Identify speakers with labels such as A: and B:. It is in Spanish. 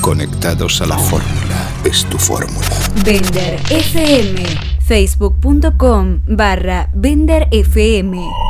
A: Conectados a la fórmula. Es tu fórmula.
B: Vender FM. Facebook.com barra Vender FM.